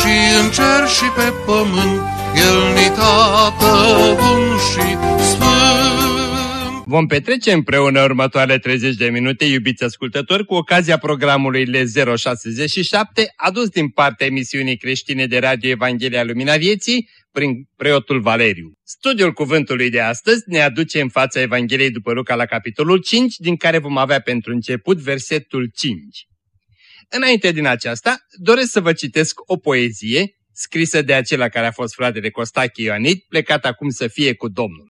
și în cer și pe pământ, El ni tată bun și Vom petrece împreună următoarele 30 de minute, iubiți ascultători, cu ocazia programului L067, adus din partea emisiunii creștine de Radio Evanghelia Lumina Vieții, prin preotul Valeriu. Studiul cuvântului de astăzi ne aduce în fața Evangheliei după Luca la capitolul 5, din care vom avea pentru început versetul 5. Înainte din aceasta, doresc să vă citesc o poezie scrisă de acela care a fost fratele Costache Ioanit, plecat acum să fie cu Domnul.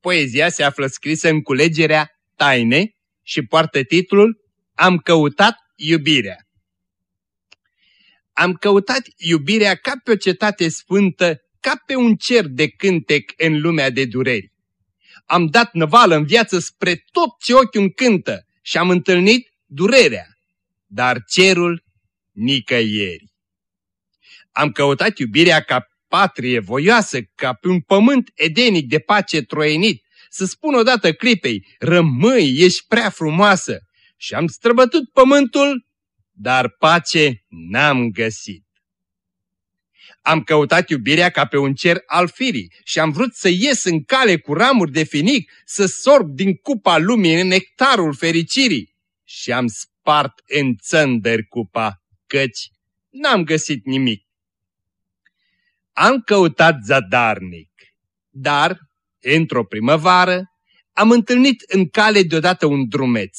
Poezia se află scrisă în culegerea Taine și poartă titlul Am căutat iubirea. Am căutat iubirea ca pe o cetate sfântă, ca pe un cer de cântec în lumea de dureri. Am dat năvală în viață spre tot ce ochiul cântă și am întâlnit durerea, dar cerul nicăieri. Am căutat iubirea ca patrie voioasă, ca pe un pământ edenic de pace troienit, să spun odată clipei, rămâi, ești prea frumoasă. Și am străbătut pământul, dar pace n-am găsit. Am căutat iubirea ca pe un cer al firii și am vrut să ies în cale cu ramuri de finic, să sorb din cupa lumii în nectarul fericirii. Și am spart în țăndări cupa, căci n-am găsit nimic. Am căutat zadarnic, dar, într-o primăvară, am întâlnit în cale deodată un drumeț.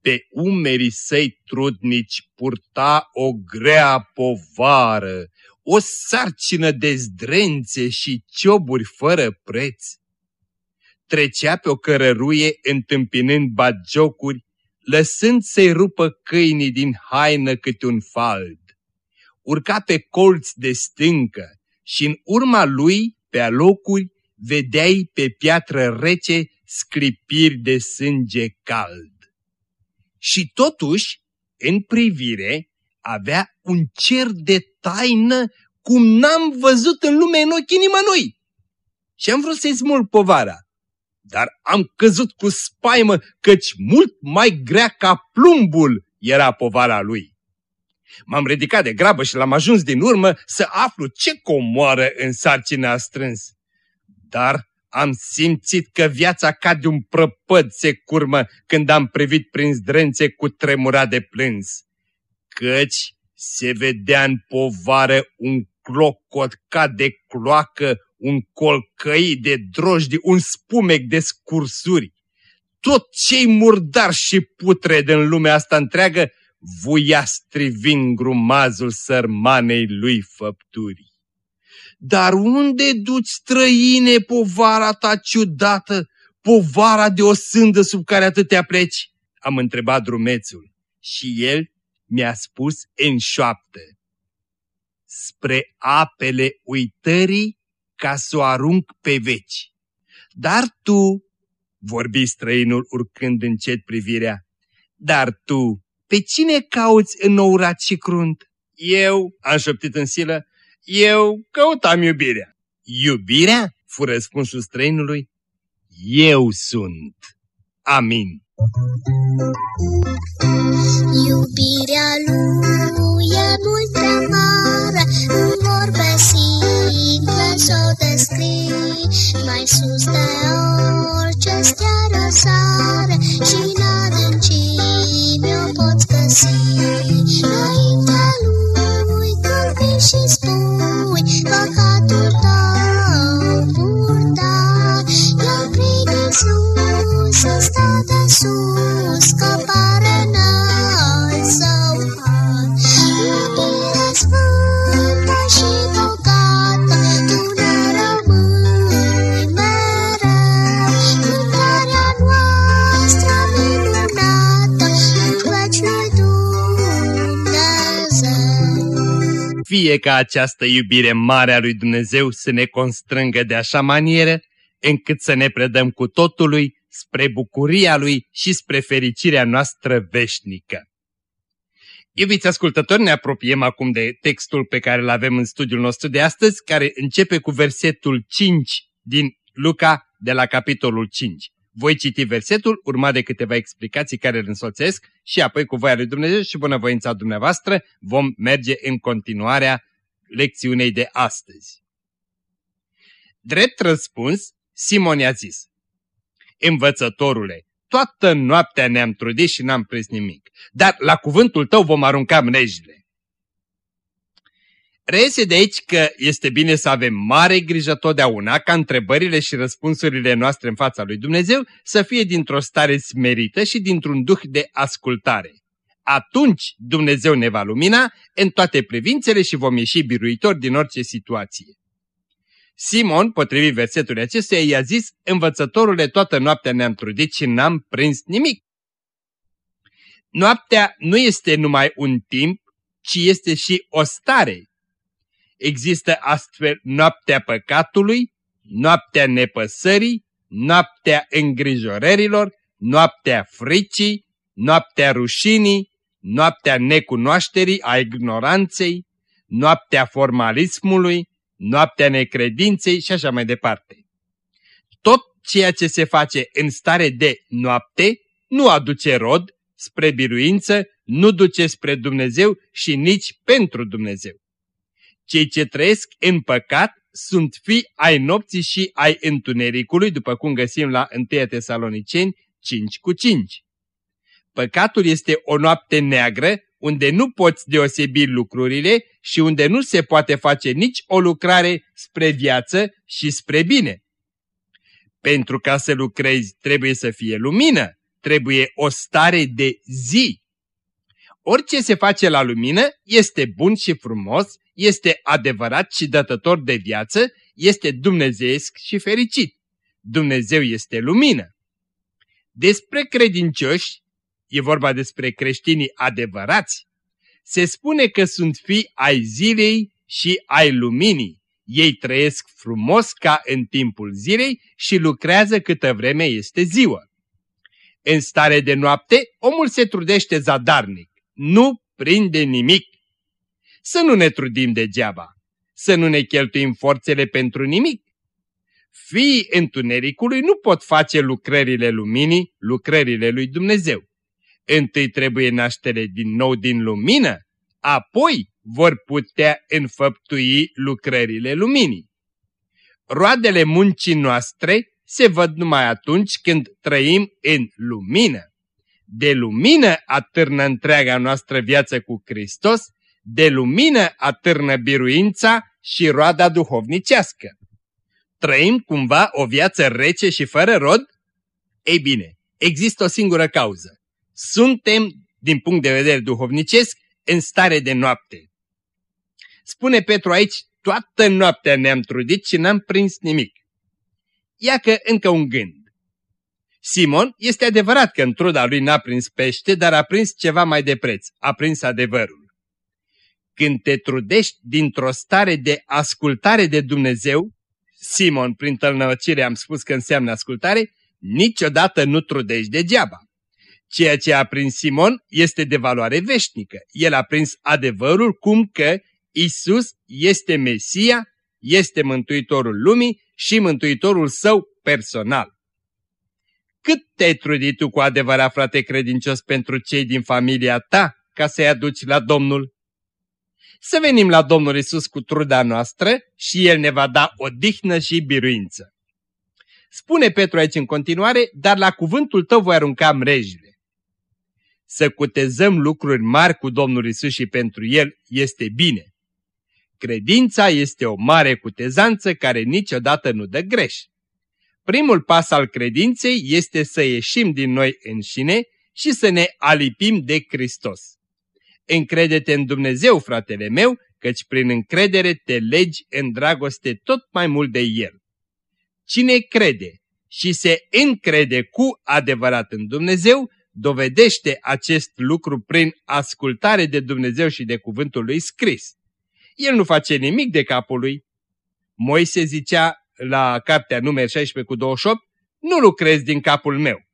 Pe umerii săi trudnici purta o grea povară, o sarcină de zdrențe și cioburi fără preț. Trecea pe o cărăruie întâmpinând bagiocuri, lăsând să-i rupă câinii din haină câte un fald urca pe colți de stâncă și în urma lui, pe alocuri, vedeai pe piatră rece sclipiri de sânge cald. Și totuși, în privire, avea un cer de taină cum n-am văzut în lume în ochii nimănui. Și am vrut să-i smulg povara, dar am căzut cu spaimă, căci mult mai grea ca plumbul era povara lui. M-am ridicat de grabă și l-am ajuns din urmă să aflu ce comoară în sarcina a strâns. Dar am simțit că viața ca de un prăpăd se curmă când am privit prin zdrențe cu tremura de plâns. Căci se vedea în povară un clocot ca de cloacă, un colcăi de drojdi, un spumec de scursuri. Tot ce-i murdar și putred în lumea asta întreagă vuia strivind grumazul sărmanei lui făpturi. Dar unde duci străine povara ta ciudată, povara de o sândă sub care atâtea pleci? Am întrebat drumețul și el mi-a spus în șoaptă. Spre apele uitării ca să o arunc pe veci. Dar tu, vorbi străinul urcând încet privirea, dar tu pe cine cauți înourat și crunt? Eu, am șoptit în silă, eu căutam iubirea. Iubirea? Fu răspunsul străinului. Eu sunt. Amin. Iubirea lui e mult prea mare, în vorbe simple să o descrii, mai sus de orice stea răsare și în adâncime o poți găsi. Înaintea lui fie ca această iubire mare a lui Dumnezeu să ne constrângă de așa manieră, încât să ne predăm cu totului spre bucuria Lui și spre fericirea noastră veșnică. Iubiți ascultători, ne apropiem acum de textul pe care îl avem în studiul nostru de astăzi, care începe cu versetul 5 din Luca de la capitolul 5. Voi citi versetul, urmat de câteva explicații care îl însoțesc și apoi cu voia lui Dumnezeu și bunăvoința dumneavoastră vom merge în continuarea lecțiunei de astăzi. Drept răspuns, Simon i-a zis, Învățătorule, toată noaptea ne-am trudit și n-am prins nimic, dar la cuvântul tău vom arunca mrejile. Reiese de aici că este bine să avem mare grijă totdeauna ca întrebările și răspunsurile noastre în fața lui Dumnezeu să fie dintr-o stare smerită și dintr-un duh de ascultare. Atunci Dumnezeu ne va lumina în toate privințele și vom ieși biruitori din orice situație. Simon, potrivit versetului acestuia, i-a zis, învățătorule, toată noaptea ne-am trudit și n-am prins nimic. Noaptea nu este numai un timp, ci este și o stare. Există astfel noaptea păcatului, noaptea nepăsării, noaptea îngrijorărilor, noaptea fricii, noaptea rușinii, noaptea necunoașterii, a ignoranței, noaptea formalismului, noaptea necredinței și așa mai departe. Tot ceea ce se face în stare de noapte nu aduce rod spre biruință, nu duce spre Dumnezeu și nici pentru Dumnezeu. Cei ce trăiesc în păcat sunt fi ai nopții și ai întunericului, după cum găsim la 1 Tesaloniceni 5 cu 5. Păcatul este o noapte neagră unde nu poți deosebi lucrurile și unde nu se poate face nici o lucrare spre viață și spre bine. Pentru ca să lucrezi trebuie să fie lumină, trebuie o stare de zi. Orice se face la lumină este bun și frumos, este adevărat și dătător de viață, este dumnezeiesc și fericit. Dumnezeu este lumină. Despre credincioși e vorba despre creștinii adevărați, se spune că sunt fii ai zilei și ai luminii. Ei trăiesc frumos ca în timpul zilei și lucrează câtă vreme este ziua. În stare de noapte, omul se trudește zadarnic, nu prinde nimic. Să nu ne trudim degeaba, să nu ne cheltuim forțele pentru nimic. Fii întunericului nu pot face lucrările luminii, lucrările lui Dumnezeu. Întâi trebuie naștere din nou din lumină, apoi vor putea înfăptui lucrările luminii. Roadele muncii noastre se văd numai atunci când trăim în lumină. De lumină atârnă întreaga noastră viață cu Hristos, de lumină atârnă biruința și roada duhovnicească. Trăim cumva o viață rece și fără rod? Ei bine, există o singură cauză suntem, din punct de vedere duhovnicesc, în stare de noapte. Spune Petru aici, toată noaptea ne-am trudit și n-am prins nimic. Ia că încă un gând. Simon este adevărat că în truda lui n-a prins pește, dar a prins ceva mai de preț, a prins adevărul. Când te trudești dintr-o stare de ascultare de Dumnezeu, Simon, prin tălnăcire am spus că înseamnă ascultare, niciodată nu trudești degeaba. Ceea ce a prins Simon este de valoare veșnică. El a prins adevărul cum că Isus este Mesia, este Mântuitorul lumii și Mântuitorul său personal. Cât te-ai trudit tu cu adevărat, frate credincios, pentru cei din familia ta ca să-i aduci la Domnul? Să venim la Domnul Isus cu truda noastră și El ne va da odihnă și biruință. Spune Petru aici în continuare, dar la cuvântul tău voi arunca mrejile să cutezăm lucruri mari cu Domnul Isus și pentru El este bine. Credința este o mare cutezanță care niciodată nu dă greș. Primul pas al credinței este să ieșim din noi înșine și să ne alipim de Hristos. Încrede-te în Dumnezeu, fratele meu, căci prin încredere te legi în dragoste tot mai mult de El. Cine crede și se încrede cu adevărat în Dumnezeu, dovedește acest lucru prin ascultare de Dumnezeu și de cuvântul lui scris. El nu face nimic de capul lui. Moise zicea la cartea numer 16 cu 28, nu lucrez din capul meu.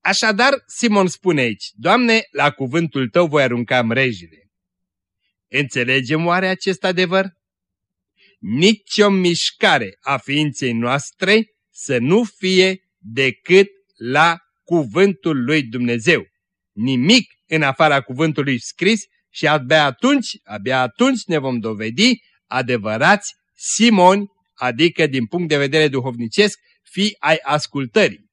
Așadar, Simon spune aici, Doamne, la cuvântul Tău voi arunca mrejile. Înțelegem oare acest adevăr? Nici o mișcare a ființei noastre să nu fie decât la cuvântul lui Dumnezeu. Nimic în afara cuvântului scris și abia atunci, abia atunci ne vom dovedi adevărați simoni, adică din punct de vedere duhovnicesc, fi ai ascultării.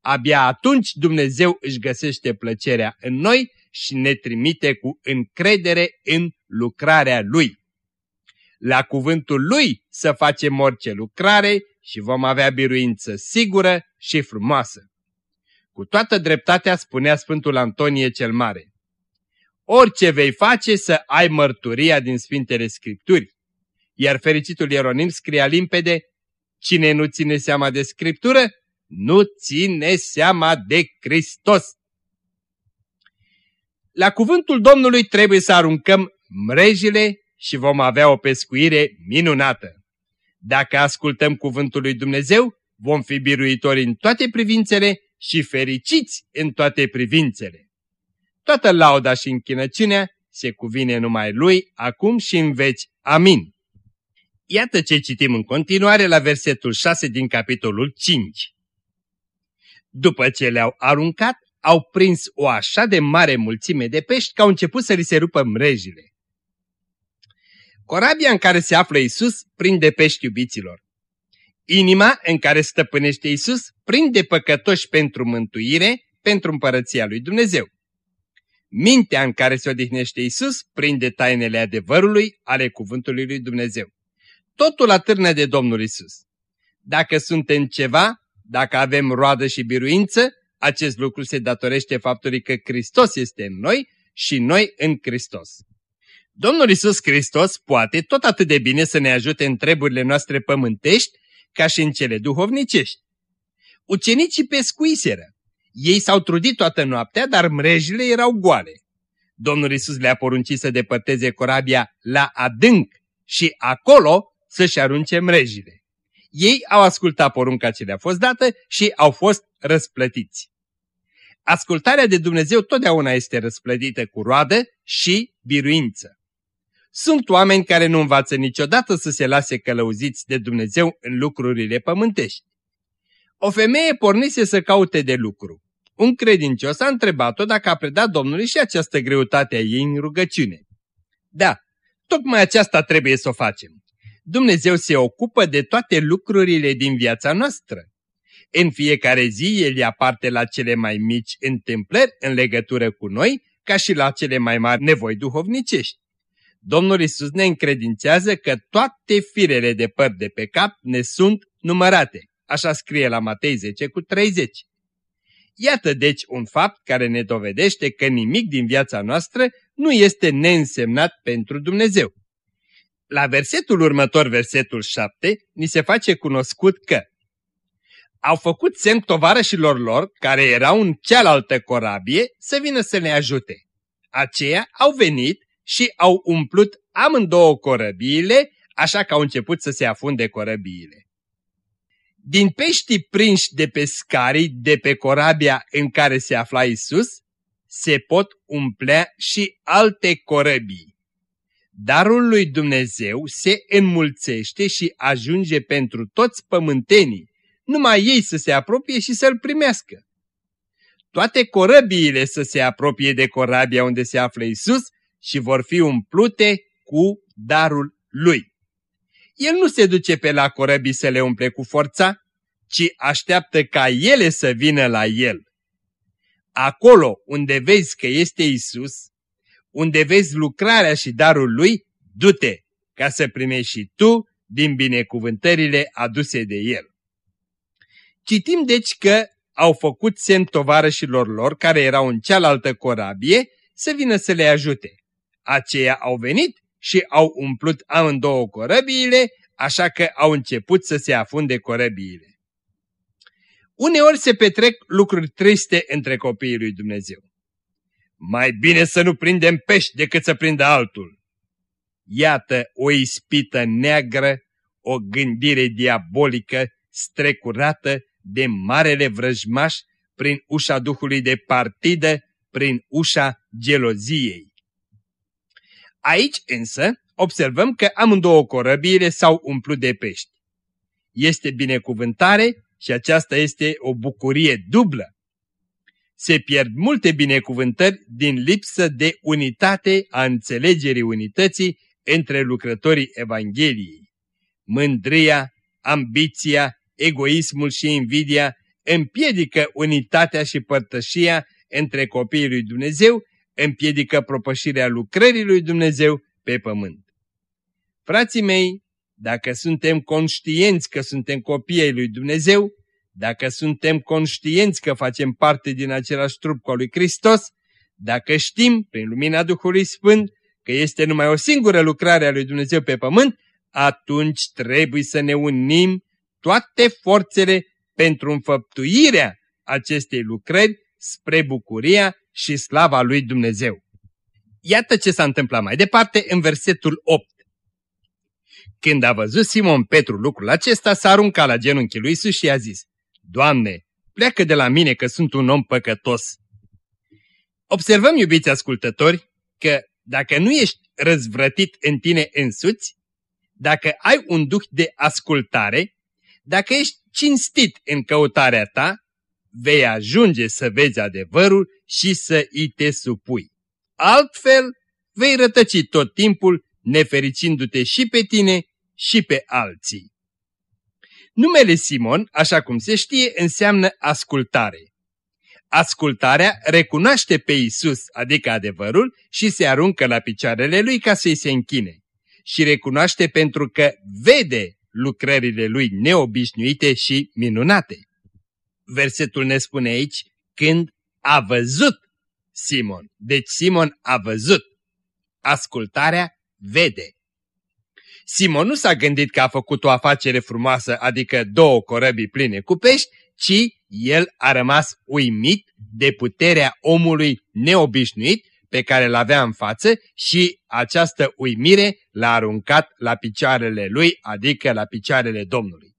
Abia atunci Dumnezeu își găsește plăcerea în noi și ne trimite cu încredere în lucrarea Lui. La cuvântul Lui să facem orice lucrare și vom avea biruință sigură și frumoasă. Cu toată dreptatea spunea Sfântul Antonie cel Mare. Orice vei face să ai mărturia din Sfintele Scripturi. Iar fericitul Ieronim scria limpede, cine nu ține seama de Scriptură, nu ține seama de Hristos. La cuvântul Domnului trebuie să aruncăm mrejile și vom avea o pescuire minunată. Dacă ascultăm cuvântul lui Dumnezeu, vom fi biruitori în toate privințele și fericiți în toate privințele. Toată lauda și închinăciunea se cuvine numai Lui, acum și în veci. Amin. Iată ce citim în continuare la versetul 6 din capitolul 5. După ce le-au aruncat, au prins o așa de mare mulțime de pești că au început să li se rupă mrejile. Corabia în care se află Isus prinde pești iubiților. Inima în care stăpânește Isus prinde păcătoși pentru mântuire, pentru împărăția lui Dumnezeu. Mintea în care se odihnește Isus prinde tainele adevărului ale cuvântului lui Dumnezeu. Totul atârnă de Domnul Isus. Dacă suntem ceva, dacă avem roadă și biruință, acest lucru se datorește faptului că Hristos este în noi și noi în Hristos. Domnul Isus Hristos poate tot atât de bine să ne ajute în treburile noastre pământești ca și în cele duhovnicești. Ucenicii pescuiseră. Ei s-au trudit toată noaptea, dar mrejile erau goale. Domnul Isus le-a poruncit să depărteze corabia la adânc și acolo să-și arunce mrejile. Ei au ascultat porunca ce le-a fost dată și au fost răsplătiți. Ascultarea de Dumnezeu totdeauna este răsplătită cu roadă și biruință. Sunt oameni care nu învață niciodată să se lase călăuziți de Dumnezeu în lucrurile pământești. O femeie pornise să caute de lucru. Un credincios a întrebat-o dacă a predat Domnului și această greutate a ei în rugăciune. Da, tocmai aceasta trebuie să o facem. Dumnezeu se ocupă de toate lucrurile din viața noastră. În fiecare zi El ia parte la cele mai mici întâmplări în legătură cu noi, ca și la cele mai mari nevoi duhovnicești. Domnul Isus ne încredințează că toate firele de păr de pe cap ne sunt numărate. Așa scrie la Matei 10 cu 30. Iată deci un fapt care ne dovedește că nimic din viața noastră nu este neînsemnat pentru Dumnezeu. La versetul următor, versetul 7, ni se face cunoscut că au făcut semn tovarășilor lor, care erau în cealaltă corabie, să vină să ne ajute. Aceia au venit și au umplut amândouă corăbiile, așa că au început să se afunde corăbiile. Din peștii prinși de pescarii de pe corabia în care se afla Isus, se pot umplea și alte corăbii. Darul lui Dumnezeu se înmulțește și ajunge pentru toți pământenii, numai ei să se apropie și să-l primească. Toate corăbiile să se apropie de corabia unde se află Isus și vor fi umplute cu darul lui. El nu se duce pe la corăbii să le umple cu forța, ci așteaptă ca ele să vină la el. Acolo unde vezi că este Isus, unde vezi lucrarea și darul lui, du-te ca să primești și tu din binecuvântările aduse de el. Citim deci că au făcut semn tovarășilor lor, care erau în cealaltă corabie, să vină să le ajute. Aceia au venit și au umplut amândouă corăbiile, așa că au început să se afunde corăbiile. Uneori se petrec lucruri triste între copiii lui Dumnezeu. Mai bine să nu prindem pești decât să prindă altul. Iată o ispită neagră, o gândire diabolică strecurată de marele vrăjmaș prin ușa Duhului de partidă, prin ușa geloziei. Aici însă observăm că amândouă corăbiile s-au umplut de pești. Este binecuvântare și aceasta este o bucurie dublă. Se pierd multe binecuvântări din lipsă de unitate a înțelegerii unității între lucrătorii Evangheliei. Mândria, ambiția, egoismul și invidia împiedică unitatea și părtășia între copiii lui Dumnezeu, împiedică propășirea lucrării lui Dumnezeu pe pământ. Frații mei, dacă suntem conștienți că suntem copiii lui Dumnezeu, dacă suntem conștienți că facem parte din același trup cu al lui Hristos, dacă știm, prin lumina Duhului Sfânt, că este numai o singură lucrare a lui Dumnezeu pe pământ, atunci trebuie să ne unim toate forțele pentru înfăptuirea acestei lucrări spre bucuria și slava lui Dumnezeu. Iată ce s-a întâmplat mai departe în versetul 8. Când a văzut Simon Petru lucrul acesta, s-a aruncat la genunchii lui Iisus și a zis, Doamne, pleacă de la mine că sunt un om păcătos. Observăm, iubiți ascultători, că dacă nu ești răzvrătit în tine însuți, dacă ai un duh de ascultare, dacă ești cinstit în căutarea ta, vei ajunge să vezi adevărul și să îi te supui. Altfel, vei rătăci tot timpul, nefericindu-te și pe tine și pe alții. Numele Simon, așa cum se știe, înseamnă ascultare. Ascultarea recunoaște pe Isus, adică adevărul, și se aruncă la picioarele lui ca să-i se închine. Și recunoaște pentru că vede lucrările lui neobișnuite și minunate. Versetul ne spune aici, când a văzut Simon. Deci Simon a văzut. Ascultarea vede. Simon nu s-a gândit că a făcut o afacere frumoasă, adică două corăbii pline cu pești, ci el a rămas uimit de puterea omului neobișnuit pe care îl avea în față și această uimire l-a aruncat la picioarele lui, adică la picioarele Domnului.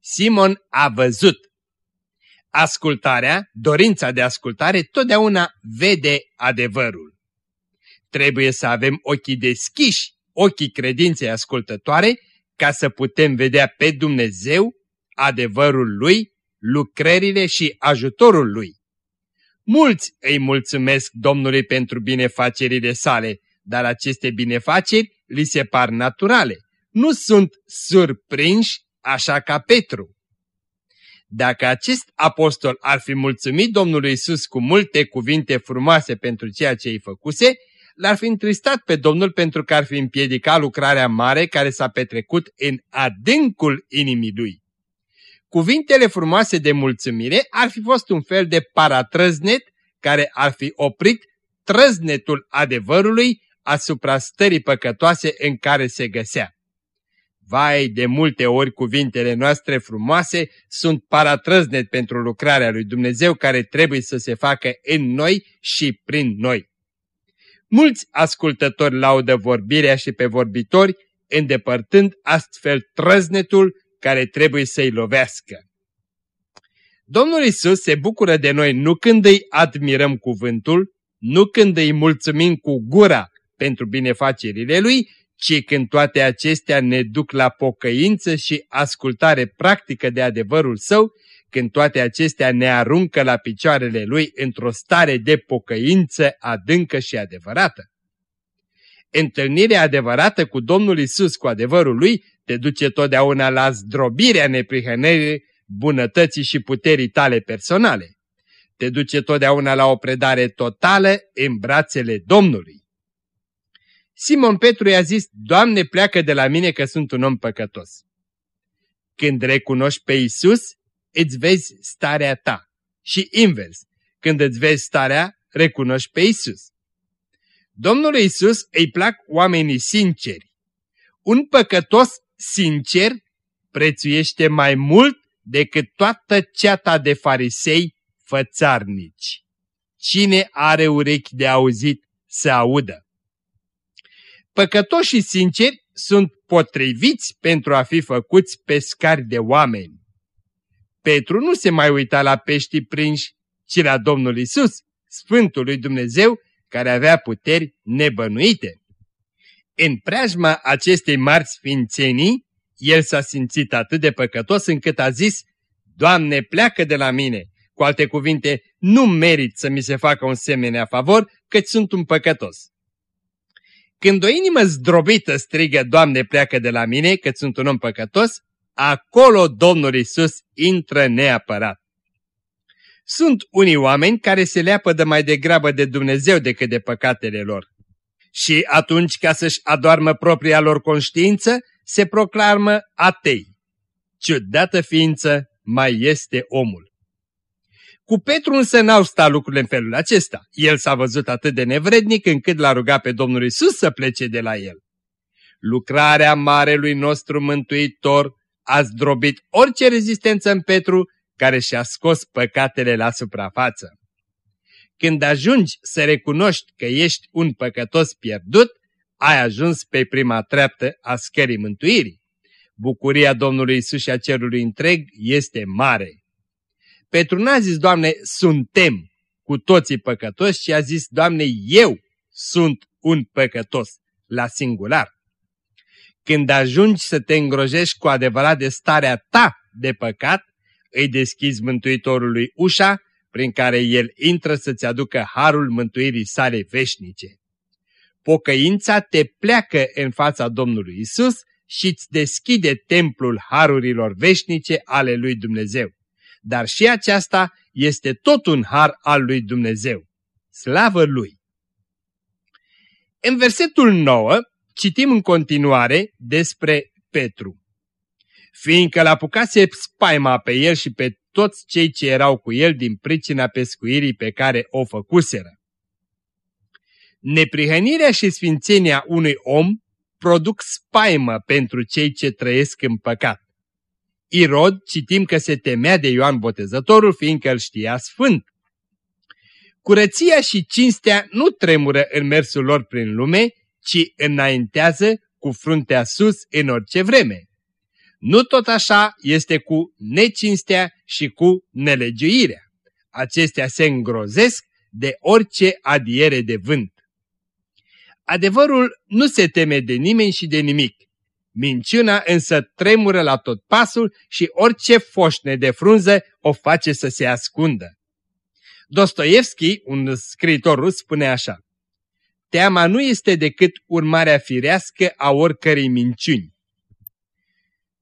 Simon a văzut. Ascultarea, dorința de ascultare, totdeauna vede adevărul. Trebuie să avem ochii deschiși, ochii credinței ascultătoare, ca să putem vedea pe Dumnezeu, adevărul Lui, lucrările și ajutorul Lui. Mulți îi mulțumesc Domnului pentru binefacerile sale, dar aceste binefaceri li se par naturale. Nu sunt surprinși așa ca Petru. Dacă acest apostol ar fi mulțumit Domnului Isus cu multe cuvinte frumoase pentru ceea ce îi făcuse, l-ar fi întristat pe Domnul pentru că ar fi împiedicat lucrarea mare care s-a petrecut în adâncul inimii lui. Cuvintele frumoase de mulțumire ar fi fost un fel de paratrăznet care ar fi oprit trăznetul adevărului asupra stării păcătoase în care se găsea. Vai, de multe ori cuvintele noastre frumoase sunt paratrăznet pentru lucrarea lui Dumnezeu care trebuie să se facă în noi și prin noi. Mulți ascultători laudă vorbirea și pe vorbitori, îndepărtând astfel trăznetul care trebuie să-i lovească. Domnul Isus se bucură de noi nu când îi admirăm cuvântul, nu când îi mulțumim cu gura pentru binefacerile Lui, ci când toate acestea ne duc la pocăință și ascultare practică de adevărul Său, când toate acestea ne aruncă la picioarele Lui într-o stare de pocăință adâncă și adevărată. Întâlnirea adevărată cu Domnul Isus, cu adevărul Lui, te duce totdeauna la zdrobirea neprihănării, bunătății și puterii tale personale. Te duce totdeauna la o predare totală în brațele Domnului. Simon Petru i-a zis, Doamne, pleacă de la mine că sunt un om păcătos. Când recunoști pe Isus, îți vezi starea ta. Și invers, când îți vezi starea, recunoști pe Isus. Domnului Isus îi plac oamenii sinceri. Un păcătos sincer prețuiește mai mult decât toată ceata de farisei fățarnici. Cine are urechi de auzit să audă? Păcătoșii sinceri sunt potriviți pentru a fi făcuți pescari de oameni. Petru nu se mai uita la peștii prinși, ci la Domnul Isus, Sfântul lui Dumnezeu, care avea puteri nebănuite. În preajma acestei mari sfințenii, el s-a simțit atât de păcătos încât a zis, Doamne, pleacă de la mine! Cu alte cuvinte, nu merit să mi se facă un semenea favor, căci sunt un păcătos. Când o inimă zdrobită strigă, Doamne, pleacă de la mine, că sunt un om păcătos, acolo Domnul Isus intră neapărat. Sunt unii oameni care se leapă de mai degrabă de Dumnezeu decât de păcatele lor. Și atunci, ca să-și adoarmă propria lor conștiință, se proclamă atei. Ciudată ființă mai este omul. Cu Petru însă n-au stat lucrurile în felul acesta. El s-a văzut atât de nevrednic încât l-a rugat pe Domnul Isus să plece de la el. Lucrarea marelui nostru mântuitor a zdrobit orice rezistență în Petru care și-a scos păcatele la suprafață. Când ajungi să recunoști că ești un păcătos pierdut, ai ajuns pe prima treaptă a scării mântuirii. Bucuria Domnului Isus și a cerului întreg este mare. Petru n-a zis, Doamne, suntem cu toții păcătoși, ci a zis, Doamne, eu sunt un păcătos, la singular. Când ajungi să te îngrojești cu adevărat de starea ta de păcat, îi deschizi Mântuitorului ușa prin care El intră să-ți aducă harul mântuirii sale veșnice. Pocăința te pleacă în fața Domnului Isus și îți deschide templul harurilor veșnice ale lui Dumnezeu. Dar și aceasta este tot un har al lui Dumnezeu. Slavă Lui! În versetul 9 citim în continuare despre Petru. Fiindcă l-apucase spaima pe el și pe toți cei ce erau cu el din pricina pescuirii pe care o făcuseră. Neprihănirea și sfințenia unui om produc spaimă pentru cei ce trăiesc în păcat. Irod citim că se temea de Ioan Botezătorul, fiindcă îl știa sfânt. Curăția și cinstea nu tremură în mersul lor prin lume, ci înaintează cu fruntea sus în orice vreme. Nu tot așa este cu necinstea și cu nelegiuirea. Acestea se îngrozesc de orice adiere de vânt. Adevărul nu se teme de nimeni și de nimic. Minciuna însă tremură la tot pasul și orice foșne de frunză o face să se ascundă. Dostoevski, un scriitor rus, spune așa. Teama nu este decât urmarea firească a oricărei minciuni.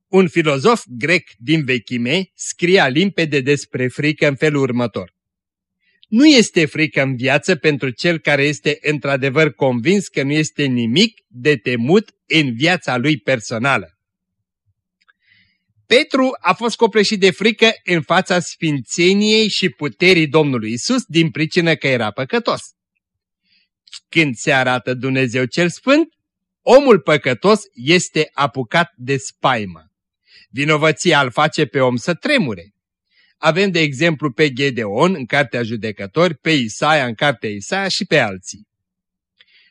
Un filozof grec din vechime scria limpede despre frică în felul următor. Nu este frică în viață pentru cel care este într-adevăr convins că nu este nimic de temut în viața lui personală. Petru a fost copleșit de frică în fața sfințeniei și puterii Domnului Isus din pricină că era păcătos. Când se arată Dumnezeu cel Sfânt, omul păcătos este apucat de spaimă. Vinovăția îl face pe om să tremure. Avem de exemplu pe Gedeon în Cartea Judecători, pe Isaia în Cartea Isaia și pe alții.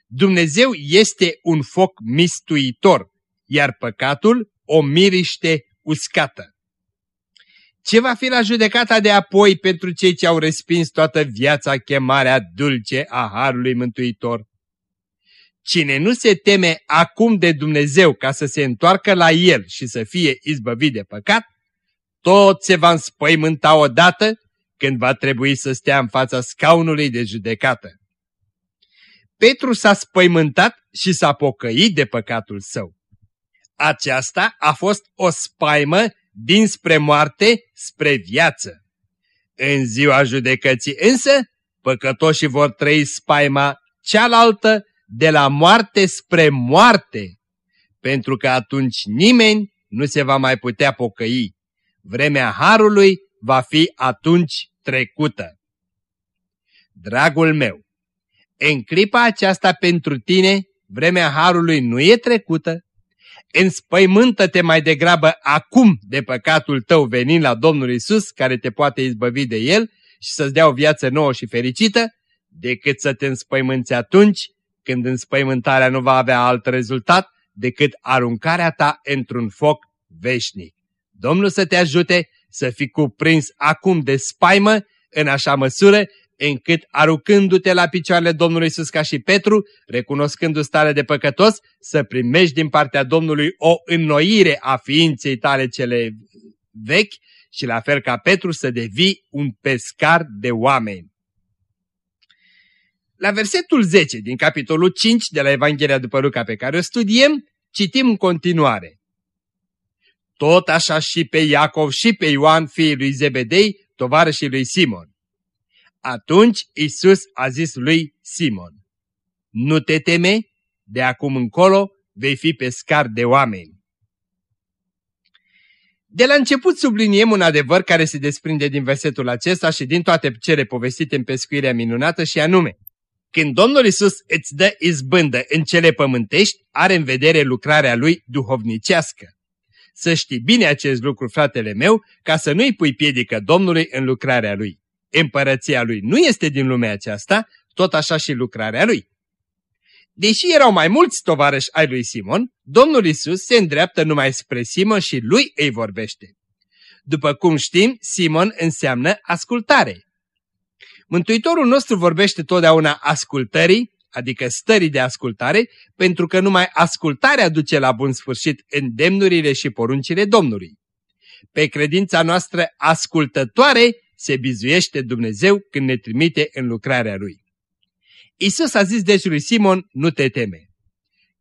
Dumnezeu este un foc mistuitor, iar păcatul o miriște uscată. Ce va fi la judecata de apoi pentru cei ce au respins toată viața chemarea dulce a Harului Mântuitor? Cine nu se teme acum de Dumnezeu ca să se întoarcă la El și să fie izbăvit de păcat, tot se va înspăimânta odată când va trebui să stea în fața scaunului de judecată. Petru s-a spăimântat și s-a pocăit de păcatul său. Aceasta a fost o spaimă dinspre moarte spre viață. În ziua judecății însă, păcătoșii vor trăi spaima cealaltă de la moarte spre moarte, pentru că atunci nimeni nu se va mai putea pocăi. Vremea Harului va fi atunci trecută. Dragul meu, în clipa aceasta pentru tine, vremea Harului nu e trecută. Înspăimântă-te mai degrabă acum de păcatul tău venind la Domnul Isus, care te poate izbăvi de el și să-ți dea o viață nouă și fericită, decât să te înspăimânți atunci când înspăimântarea nu va avea alt rezultat decât aruncarea ta într-un foc veșnic. Domnul să te ajute să fii cuprins acum de spaimă în așa măsură încât aruncându-te la picioarele Domnului Iisus ca și Petru, recunoscându starea de păcătos, să primești din partea Domnului o înnoire a ființei tale cele vechi și la fel ca Petru să devii un pescar de oameni. La versetul 10 din capitolul 5 de la Evanghelia după Luca pe care o studiem, citim în continuare. Tot așa și pe Iacov și pe Ioan, fiii lui Zebedei, tovarășii lui Simon. Atunci Isus a zis lui Simon, Nu te teme, de acum încolo vei fi pescar de oameni. De la început subliniem un adevăr care se desprinde din versetul acesta și din toate cele povestite în pescuirea minunată și anume, când Domnul Isus îți dă izbândă în cele pământești, are în vedere lucrarea Lui duhovnicească. Să știi bine acest lucru, fratele meu, ca să nu-i pui piedică Domnului în lucrarea Lui. Împărăția Lui nu este din lumea aceasta, tot așa și lucrarea Lui. Deși erau mai mulți tovarăși ai lui Simon, Domnul Isus se îndreaptă numai spre Simon și lui îi vorbește. După cum știm, Simon înseamnă ascultare. Mântuitorul nostru vorbește totdeauna ascultării, adică stării de ascultare, pentru că numai ascultarea duce la bun sfârșit îndemnurile și poruncile Domnului. Pe credința noastră ascultătoare se bizuiește Dumnezeu când ne trimite în lucrarea Lui. Isus a zis deci lui Simon, nu te teme.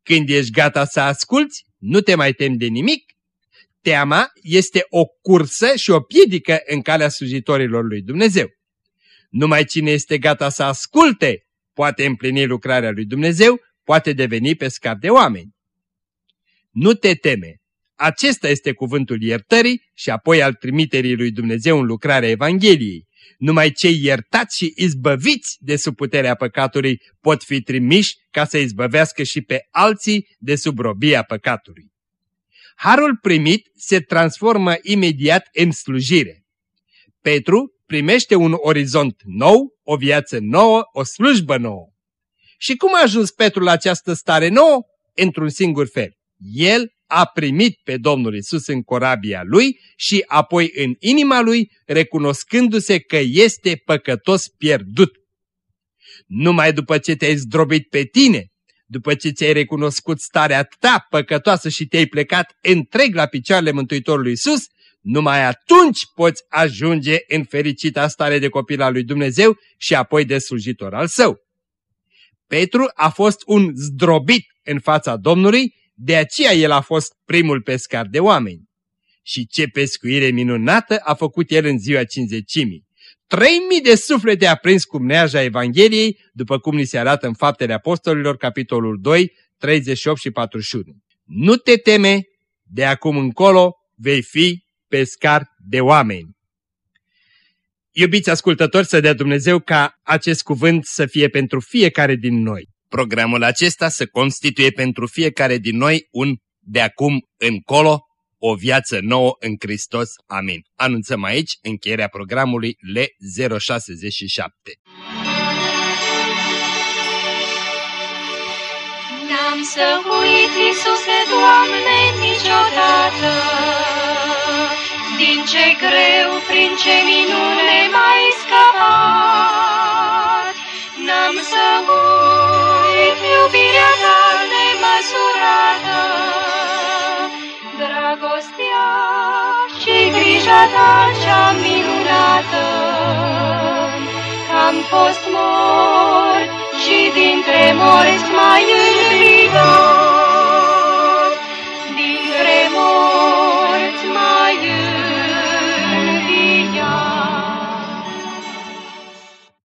Când ești gata să asculți, nu te mai temi de nimic. Teama este o cursă și o piedică în calea slujitorilor lui Dumnezeu. Numai cine este gata să asculte poate împlini lucrarea lui Dumnezeu, poate deveni pescar de oameni. Nu te teme. Acesta este cuvântul iertării și apoi al trimiterii lui Dumnezeu în lucrarea Evangheliei. Numai cei iertați și izbăviți de sub puterea păcatului pot fi trimiși ca să izbăvească și pe alții de sub robia păcatului. Harul primit se transformă imediat în slujire. Petru primește un orizont nou, o viață nouă, o slujbă nouă. Și cum a ajuns Petru la această stare nouă? Într-un singur fel. El a primit pe Domnul Isus în corabia lui și apoi în inima lui, recunoscându-se că este păcătos pierdut. Numai după ce te-ai zdrobit pe tine, după ce ți-ai recunoscut starea ta păcătoasă și te-ai plecat întreg la picioarele Mântuitorului Isus, numai atunci poți ajunge în fericita stare de copil al lui Dumnezeu și apoi de slujitor al său. Petru a fost un zdrobit în fața Domnului, de aceea el a fost primul pescar de oameni. Și ce pescuire minunată a făcut el în ziua cinzecimii. Trei mii de suflete a prins cu mneaja Evangheliei, după cum ni se arată în Faptele Apostolilor, capitolul 2, 38 și 41. Nu te teme, de acum încolo vei fi pescar de oameni. Iubiți ascultători, să dea Dumnezeu ca acest cuvânt să fie pentru fiecare din noi. Programul acesta să constituie pentru fiecare din noi un de acum încolo o viață nouă în Hristos. Amin. Anunțăm aici încheierea programului L067. N-am să uit, Iisuse, Doamne, niciodată, din ce greu, prin ce minune mai scăpat am să uit iubirea ta nemăsurată, dragostea și grija ta cea minunată. Am fost mort și dintre morți mai învitor, dintre morți